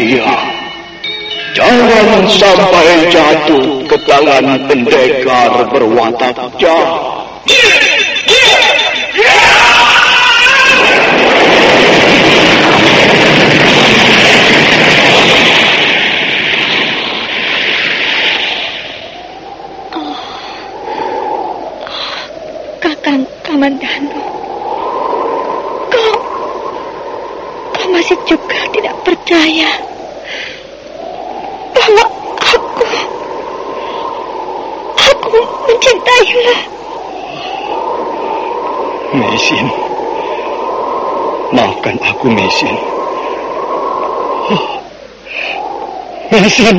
dia. Jangan sampai jatuh ke tangan pendekar berwatak jahat. Kakang Kamandano. Kau, kau masih juga tidak percaya bahwa aku, aku mencintaimu. Mesin. Maafkan aku, Mesin. Oh. Mesin.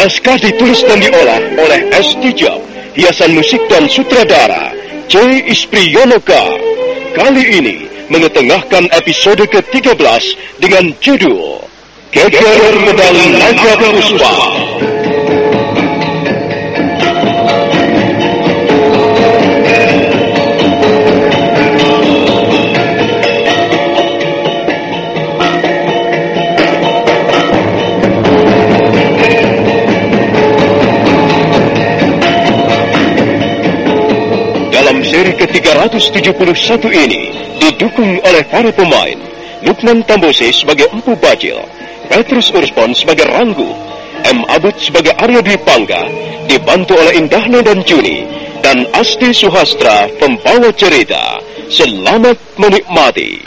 Naskah ditulis dan diolah oleh S. Tijab, hiasan musik dan sutradara C. Ispriyonoka. Kali ini mengetengahkan episode ke-13 dengan judul Geger Pedang Naga Puspa. 171 ini didukung oleh para pemain Lukman Tambose sebagai Empu Bajil, Petrus Urspon sebagai Ranggu, M. Abud sebagai Arya Dwi Pangga, dibantu oleh Indahna dan Juni, dan Asti Suhastra pembawa cerita. Selamat menikmati.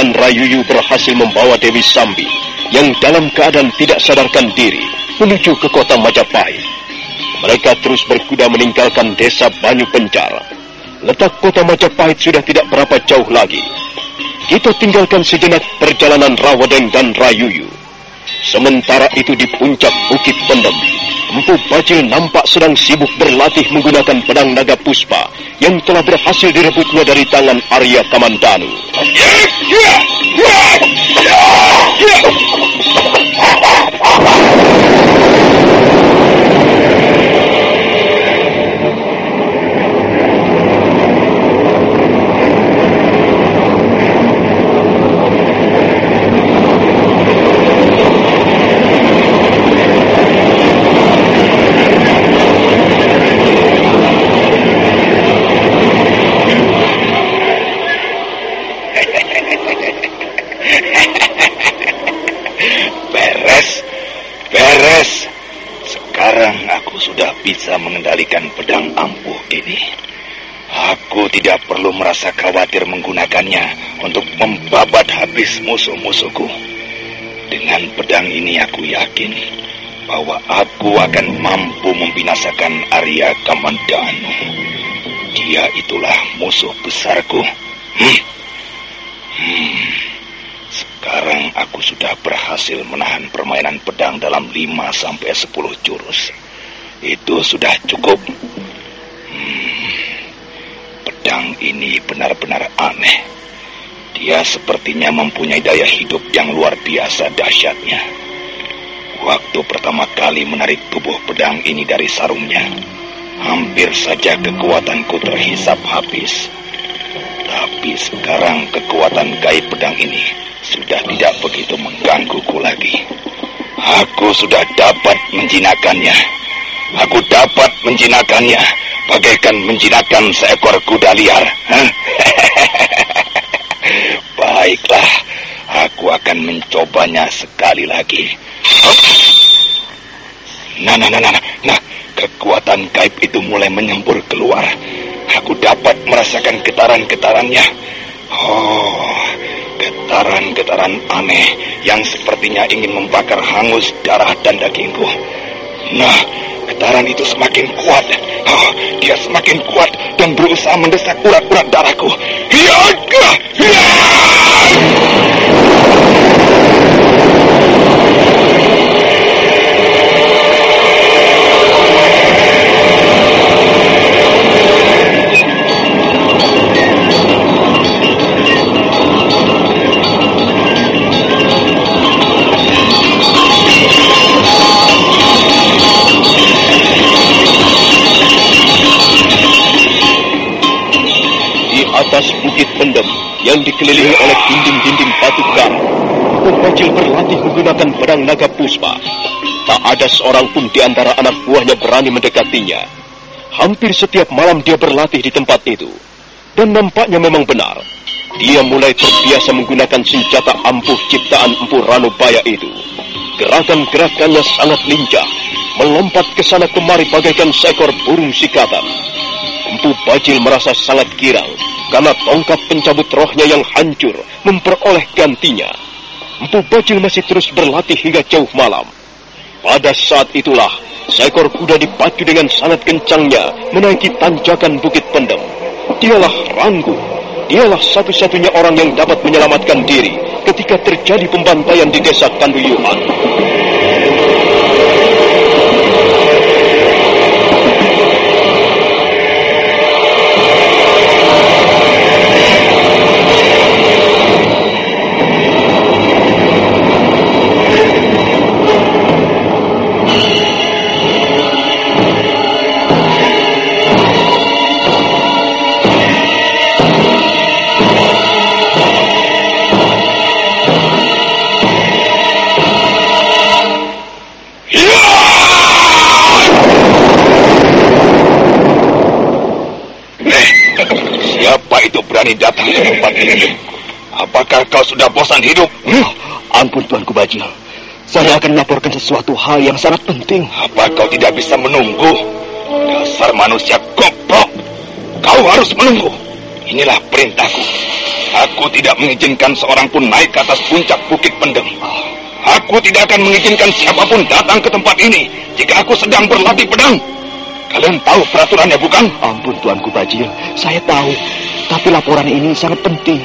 Dan Rayuyu berhasil membawa Dewi Sambi yang dalam keadaan tidak sadarkan diri menuju ke kota Majapahit. Mereka terus berkuda meninggalkan desa Banyu Pencar. Letak kota Majapahit sudah tidak berapa jauh lagi. Kita tinggalkan sejenak perjalanan Rawedeng dan Rayuyu. Sementara itu di puncak Bukit Pendem, Empu Bajil nampak sedang sibuk berlatih menggunakan pedang naga puspa yang telah berhasil direbutnya dari tangan Arya Kamandanu. Beres, bahwa aku akan mampu membinasakan Arya Kamandanu. Dia itulah musuh besarku. Hmm. Hmm. Sekarang aku sudah berhasil menahan permainan pedang dalam 5 sampai 10 jurus. Itu sudah cukup. Hmm. Pedang ini benar-benar aneh. Dia sepertinya mempunyai daya hidup yang luar biasa dahsyatnya. Waktu pertama kali menarik tubuh pedang ini dari sarungnya, hampir saja kekuatanku terhisap habis. Tapi sekarang kekuatan gaib pedang ini sudah tidak begitu menggangguku lagi. Aku sudah dapat menjinakannya. Aku dapat menjinakannya bagaikan menjinakkan seekor kuda liar. Baiklah, aku akan mencobanya sekali lagi. Nah, nah, nah, nah, nah, kekuatan gaib itu mulai menyembur keluar. Aku dapat merasakan getaran-getarannya. Oh, getaran-getaran aneh yang sepertinya ingin membakar hangus darah dan dagingku. Nah, getaran itu semakin kuat. Oh, dia semakin kuat dan berusaha mendesak urat-urat darahku. Hiya! Hiya! Naga puspa. Tak ada seorang pun di antara anak buahnya berani mendekatinya. Hampir setiap malam dia berlatih di tempat itu. Dan nampaknya memang benar. Dia mulai terbiasa menggunakan senjata ampuh ciptaan Empu Ranubaya itu. Gerakan-gerakannya sangat lincah, melompat ke sana kemari bagaikan seekor burung sikatan. Empu Bajil merasa sangat girang karena tongkat pencabut rohnya yang hancur memperoleh gantinya. Empu Bajil masih terus berlatih hingga jauh malam. Pada saat itulah, seekor kuda dipacu dengan sangat kencangnya menaiki tanjakan bukit pendem. Dialah Ranggu. Dialah satu-satunya orang yang dapat menyelamatkan diri ketika terjadi pembantaian di desa Kanduyuhan. Berani datang ke tempat ini. Apakah kau sudah bosan hidup? Hmm? Ampun Tuanku Bajil. Saya akan melaporkan sesuatu hal yang sangat penting. Apa kau tidak bisa menunggu? Dasar manusia goblok. Kau harus menunggu. Inilah perintahku. Aku tidak mengizinkan seorang pun naik ke atas puncak bukit pendem. Aku tidak akan mengizinkan siapa pun datang ke tempat ini jika aku sedang berlatih pedang. Kalian tahu peraturannya bukan? Ampun Tuanku Bajil, saya tahu. Tapi laporan ini sangat penting.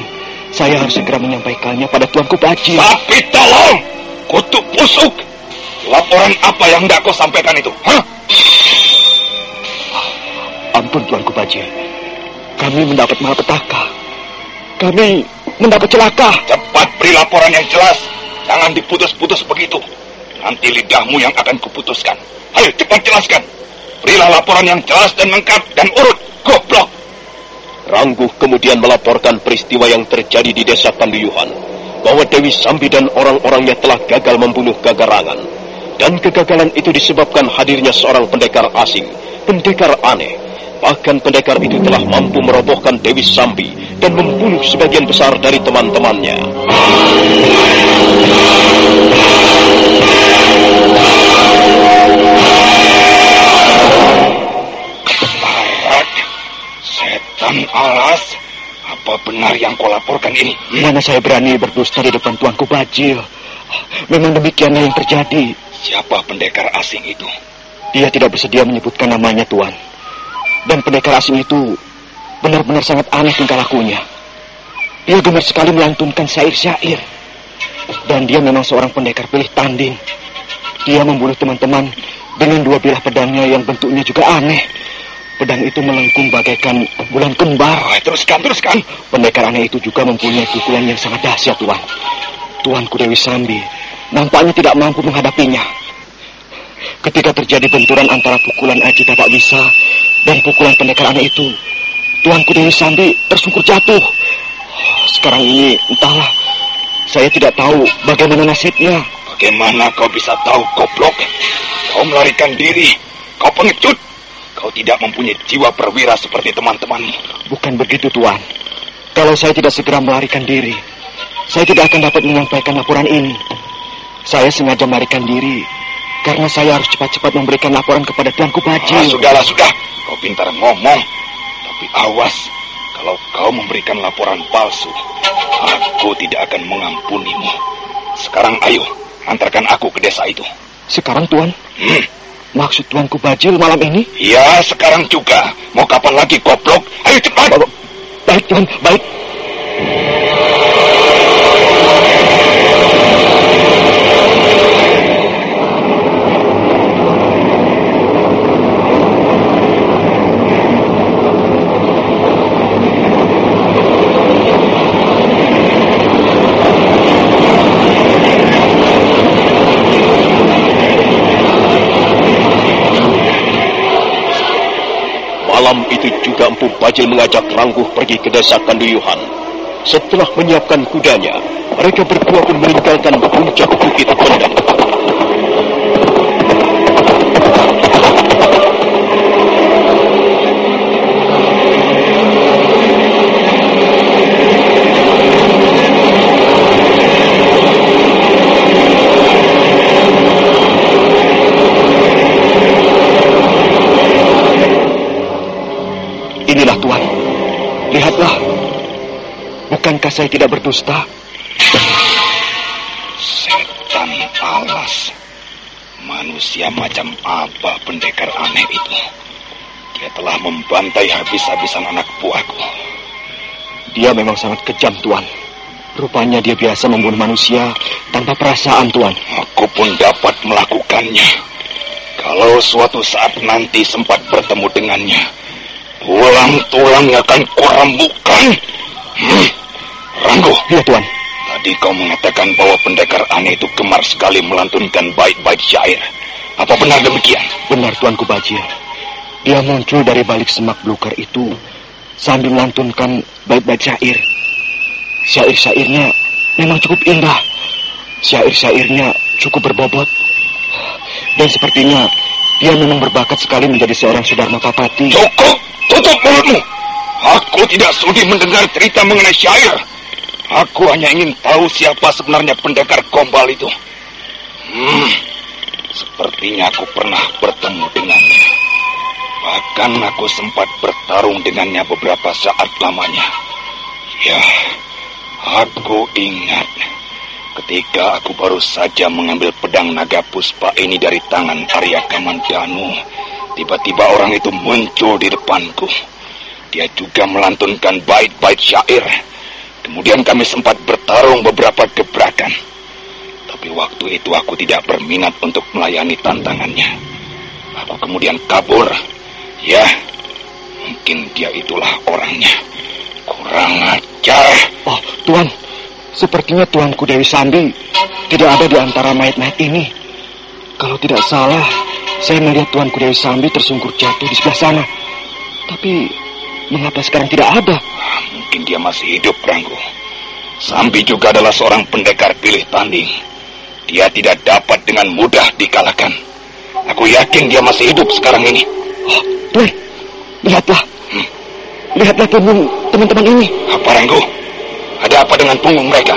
Saya harus segera menyampaikannya pada Tuanku Bajil. Tapi tolong, kutuk busuk. Laporan apa yang tidak kau sampaikan itu? Hah? Ampun Tuanku Bajil. Kami mendapat malapetaka. Kami mendapat celaka. Cepat beri laporan yang jelas. Jangan diputus-putus begitu. Nanti lidahmu yang akan kuputuskan. Ayo cepat jelaskan. Berilah laporan yang jelas dan lengkap dan urut. Goblok. Rangguh kemudian melaporkan peristiwa yang terjadi di desa Kanduyuhan. Bahwa Dewi Sambi dan orang-orangnya telah gagal membunuh Gagarangan. Dan kegagalan itu disebabkan hadirnya seorang pendekar asing. Pendekar aneh. Bahkan pendekar itu telah mampu merobohkan Dewi Sambi dan membunuh sebagian besar dari teman-temannya. Alas, apa benar yang kau laporkan ini? Mana saya berani berdusta di depan Tuanku Bajil. Memang demikianlah yang terjadi. Siapa pendekar asing itu? Dia tidak bersedia menyebutkan namanya, Tuan. Dan pendekar asing itu benar-benar sangat aneh tingkah lakunya. Dia gemar sekali melantunkan syair-syair. Dan dia memang seorang pendekar pilih tanding. Dia membunuh teman-teman dengan dua bilah pedangnya yang bentuknya juga aneh. Pedang itu melengkung bagaikan bulan kembar. Oh, teruskan, teruskan. Pendekar aneh itu juga mempunyai pukulan yang sangat dahsyat, Tuan. Tuan Kudewi Sambi nampaknya tidak mampu menghadapinya. Ketika terjadi benturan antara pukulan Aji Bapak Bisa dan pukulan pendekar aneh itu, Tuanku Dewi Sambi tersungkur jatuh. Sekarang ini entahlah, saya tidak tahu bagaimana nasibnya. Bagaimana kau bisa tahu, goblok? Kau melarikan diri, kau pengecut. Kau tidak mempunyai jiwa perwira seperti teman-temanmu. Bukan begitu, Tuan. Kalau saya tidak segera melarikan diri, saya tidak akan dapat menyampaikan laporan ini. Saya sengaja melarikan diri karena saya harus cepat-cepat memberikan laporan kepada Tuanku Baji. Ah, sudahlah, sudah. Kau pintar ngomong. Tapi awas, kalau kau memberikan laporan palsu, aku tidak akan mengampunimu. Sekarang ayo, antarkan aku ke desa itu. Sekarang, Tuan? Hmm. Maksud Tuanku Bajil malam ini? Ya, sekarang juga. Mau kapan lagi, goblok? Ayo cepat. Baik, Tuan, baik. Empu Bajil mengajak Rangguh pergi ke desa Kanduyuhan. Setelah menyiapkan kudanya, mereka berdua pun meninggalkan puncak bukit Pendang. Bukankah saya tidak berdusta? Setan alas. Manusia macam apa pendekar aneh itu? Dia telah membantai habis-habisan anak buahku. Dia memang sangat kejam, Tuan. Rupanya dia biasa membunuh manusia tanpa perasaan, Tuan. Aku pun dapat melakukannya. Kalau suatu saat nanti sempat bertemu dengannya, tulang-tulangnya akan kurembukan. Hmm. Ranggo, Ya, Tuan. tadi kau mengatakan bahwa pendekar aneh itu gemar sekali melantunkan bait-bait syair. Apa benar demikian? Benar, Tuanku Bajil. Dia muncul dari balik semak belukar itu sambil melantunkan bait-bait syair. Syair-syairnya memang cukup indah. Syair-syairnya cukup berbobot. Dan sepertinya dia memang berbakat sekali menjadi seorang Sudarma Papati. Cukup! Tutup mulutmu! Aku tidak sudi mendengar cerita mengenai syair. Aku hanya ingin tahu siapa sebenarnya pendekar gombal itu. Hmm, sepertinya aku pernah bertemu dengannya. Bahkan aku sempat bertarung dengannya beberapa saat lamanya. Ya, aku ingat ketika aku baru saja mengambil pedang naga puspa ini dari tangan Arya Kamandanu. Tiba-tiba orang itu muncul di depanku. Dia juga melantunkan bait-bait syair. Kemudian kami sempat bertarung beberapa gebrakan. Tapi waktu itu aku tidak berminat untuk melayani tantangannya. Aku kemudian kabur. Ya, mungkin dia itulah orangnya. Kurang ajar. Oh, Tuan. Sepertinya Tuanku Dewi Sambi tidak ada di antara mayat-mayat ini. Kalau tidak salah, saya melihat Tuanku Dewi Sambi tersungkur jatuh di sebelah sana. Tapi mengapa sekarang tidak ada? Dia masih hidup, Ranggo. Sambi juga adalah seorang pendekar pilih tanding. Dia tidak dapat dengan mudah dikalahkan. Aku yakin dia masih hidup sekarang ini. Oh, Tuan, lihatlah. Hmm. Lihatlah punggung teman-teman ini. Apa, Ranggo? Ada apa dengan punggung mereka?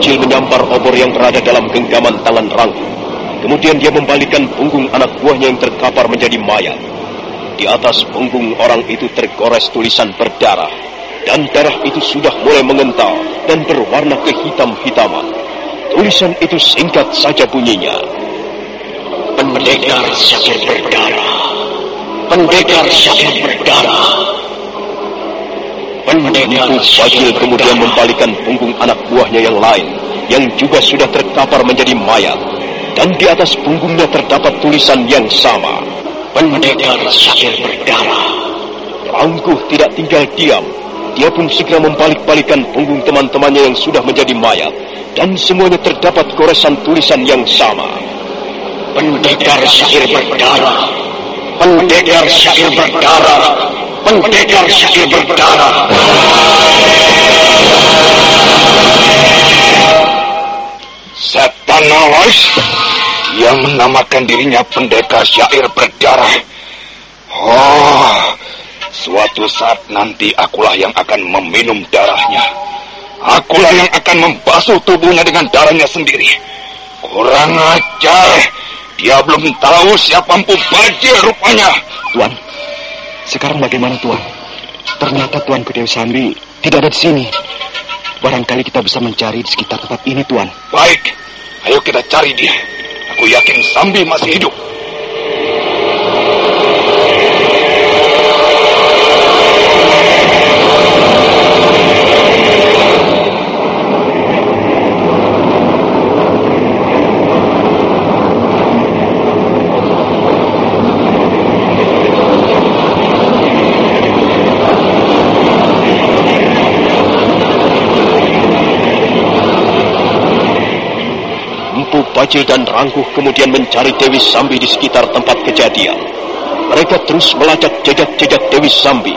Bajil menyampar obor yang berada dalam genggaman tangan Rangku. Kemudian dia membalikan punggung anak buahnya yang terkapar menjadi mayat. Di atas punggung orang itu tergores tulisan berdarah. Dan darah itu sudah mulai mengental dan berwarna kehitam-hitaman. Tulisan itu singkat saja bunyinya. Pendekar sakit berdarah. Pendekar sakit berdarah. Pendekar Bajil kemudian membalikan punggung anak buahnya yang lain, yang juga sudah terkapar menjadi mayat. Dan di atas punggungnya terdapat tulisan yang sama. Pendekar sakit berdarah. Rangkuh tidak tinggal diam. Dia pun segera membalik-balikan punggung teman-temannya yang sudah menjadi mayat. Dan semuanya terdapat goresan tulisan yang sama. Pendekar syair berdarah. Pendekar syair berdarah. Pendekar syair berdarah. Setan Nawas yang menamakan dirinya pendekar syair berdarah. Oh, suatu saat nanti akulah yang akan meminum darahnya. Akulah yang akan membasuh tubuhnya dengan darahnya sendiri. Kurang ajar. Dia belum tahu siapa Empu Bajil rupanya. Tuan, sekarang bagaimana Tuan? Ternyata Tuan Dewi Sambi tidak ada di sini. Barangkali kita bisa mencari di sekitar tempat ini, Tuan. Baik, ayo kita cari dia. Aku yakin Sambi masih hidup. Bajil dan Rangkuh kemudian mencari Dewi Sambi di sekitar tempat kejadian. Mereka terus melacak jejak-jejak Dewi Sambi.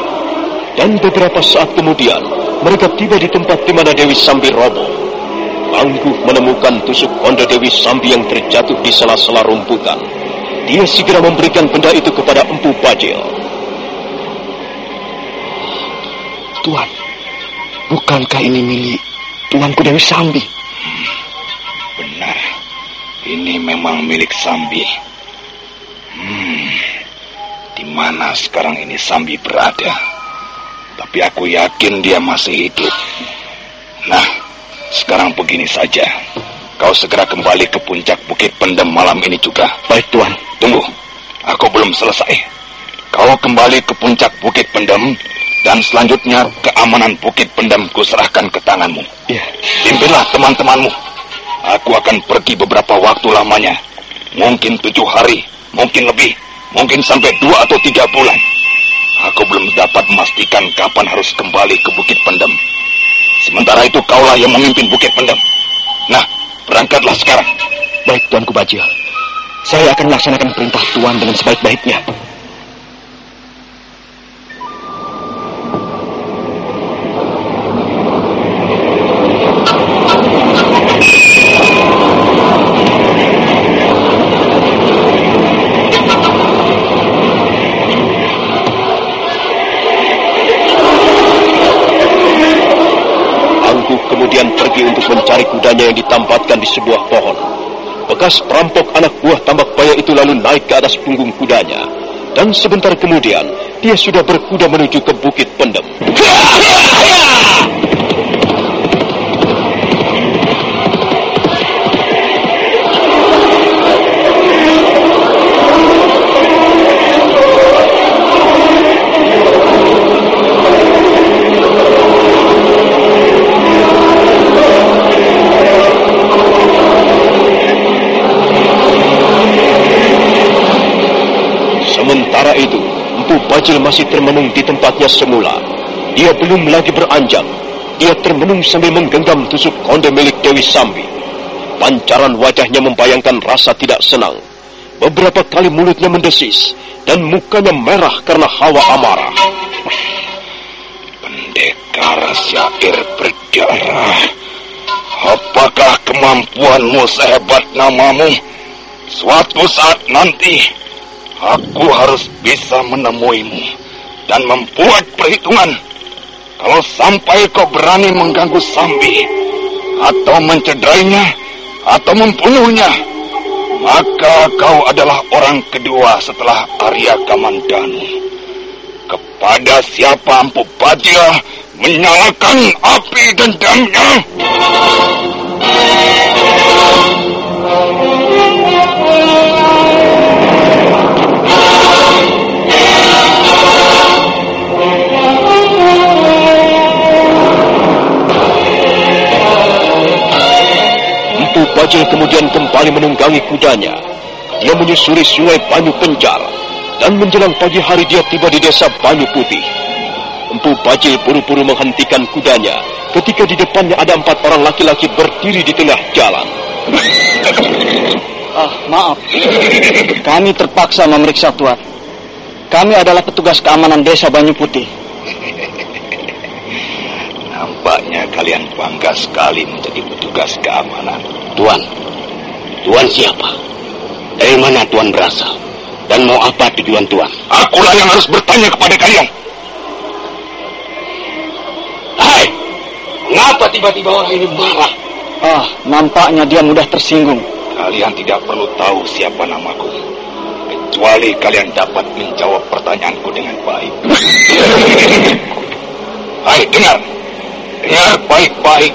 Dan beberapa saat kemudian, mereka tiba di tempat di mana Dewi Sambi roboh. Rangkuh menemukan tusuk konde Dewi Sambi yang terjatuh di sela-sela rumputan. Dia segera memberikan benda itu kepada Empu Bajil. Tuan, bukankah ini milik Tuanku Dewi Sambi? Ini memang milik Sambi. Hmm, di mana sekarang ini Sambi berada? Tapi aku yakin dia masih hidup. Nah, sekarang begini saja. Kau segera kembali ke puncak Bukit Pendem malam ini juga. Baik, Tuan. Tunggu, aku belum selesai. Kau kembali ke puncak Bukit Pendem dan selanjutnya keamanan Bukit Pendem kuserahkan ke tanganmu. Iya. Pimpinlah teman-temanmu. Aku akan pergi beberapa waktu lamanya. Mungkin tujuh hari, mungkin lebih, mungkin sampai dua atau tiga bulan. Aku belum dapat memastikan kapan harus kembali ke Bukit Pendem. Sementara itu kaulah yang memimpin Bukit Pendem. Nah, berangkatlah sekarang. Baik, Tuanku Bajil. Saya akan melaksanakan perintah Tuan dengan sebaik-baiknya. Di sebuah pohon. Bekas perampok anak buah tambak baya itu lalu naik ke atas punggung kudanya. Dan sebentar kemudian, dia sudah berkuda menuju ke Bukit Pendem. Bajil masih termenung di tempatnya semula. Dia belum lagi beranjak. Dia termenung sambil menggenggam tusuk konde milik Dewi Sambi. Pancaran wajahnya membayangkan rasa tidak senang. Beberapa kali mulutnya mendesis dan mukanya merah karena hawa amarah. Pendekar syair berdarah. Apakah kemampuanmu sehebat namamu? Suatu saat nanti, aku harus bisa menemuimu dan membuat perhitungan. Kalau sampai kau berani mengganggu Sambi, atau mencederainya atau membunuhnya, maka kau adalah orang kedua setelah Arya Kamandanu. Kepada siapa Empu Bajil menyalakan api dendamnya? Kemudian kembali menunggangi kudanya. Dia menyusuri sungai Banyu Penjar dan menjelang pagi hari dia tiba di desa Banyu Putih. Empu Bajil buru-buru menghentikan kudanya ketika di depannya ada empat orang laki-laki berdiri di tengah jalan. Ah, maaf. Kami terpaksa memeriksa Tuan. Kami adalah petugas keamanan desa Banyu Putih. Nampaknya kalian bangga sekali menjadi petugas keamanan. Tuan, Tuan siapa? Dari mana Tuan berasal? Dan mau apa tujuan Tuan? Akulah yang harus bertanya kepada kalian. Hai, mengapa tiba-tiba orang ini marah? Ah, nampaknya dia mudah tersinggung. Kalian tidak perlu tahu siapa namaku. Kecuali kalian dapat menjawab pertanyaanku dengan baik. Hai, dengar. Dengar baik-baik.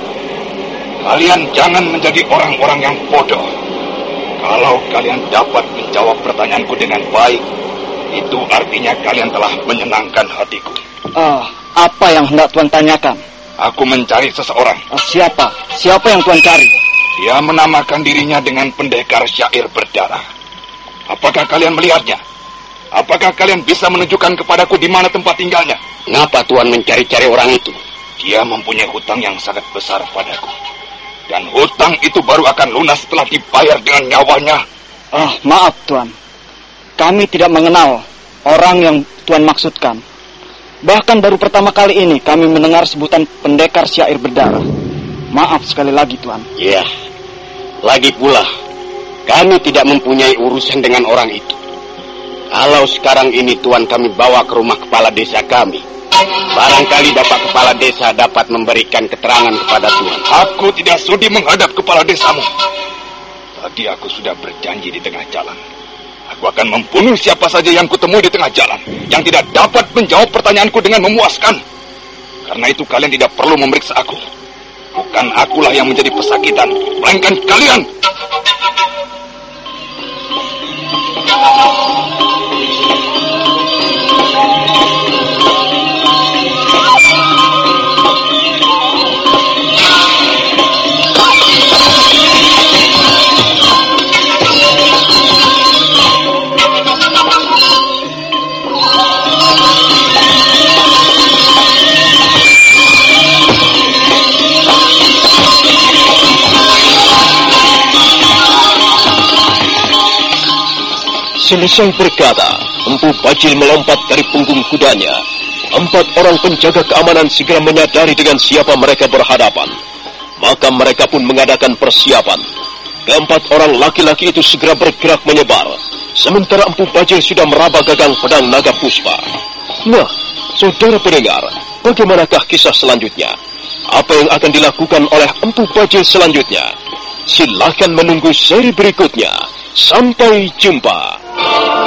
Kalian jangan menjadi orang-orang yang bodoh. Kalau kalian dapat menjawab pertanyaanku dengan baik, itu artinya kalian telah menyenangkan hatiku. Ah, apa yang hendak Tuan tanyakan? Aku mencari seseorang. Ah, siapa? Siapa yang Tuan cari? Dia menamakan dirinya dengan pendekar syair berdarah. Apakah kalian melihatnya? Apakah kalian bisa menunjukkan kepadaku di mana tempat tinggalnya? Mengapa Tuan mencari-cari orang itu? Dia mempunyai hutang yang sangat besar padaku. Dan hutang itu baru akan lunas setelah dibayar dengan nyawanya. Ah, maaf Tuan. Kami tidak mengenal orang yang Tuan maksudkan. Bahkan baru pertama kali ini kami mendengar sebutan pendekar syair berdarah. Maaf sekali lagi Tuan. Ya, lagi pula, kami tidak mempunyai urusan dengan orang itu. Kalau sekarang ini Tuan kami bawa ke rumah kepala desa kami, barangkali dapat kepala desa dapat memberikan keterangan kepada Tuan. Aku tidak sudi menghadap kepala desamu. Tadi aku sudah berjanji di tengah jalan. Aku akan membunuh siapa saja yang kutemui di tengah jalan. Yang tidak dapat menjawab pertanyaanku dengan memuaskan. Karena itu kalian tidak perlu memeriksa aku. Bukan akulah yang menjadi pesakitan, melainkan kalian. Selesai berkata, Empu Bajil melompat dari punggung kudanya. Empat orang penjaga keamanan segera menyadari dengan siapa mereka berhadapan. Maka mereka pun mengadakan persiapan. Keempat orang laki-laki itu segera bergerak menyebar. Sementara Empu Bajil sudah meraba gagang pedang naga puspa. Nah, saudara pendengar, bagaimanakah kisah selanjutnya? Apa yang akan dilakukan oleh Empu Bajil selanjutnya? Silakan menunggu seri berikutnya. Sampai jumpa. Oh!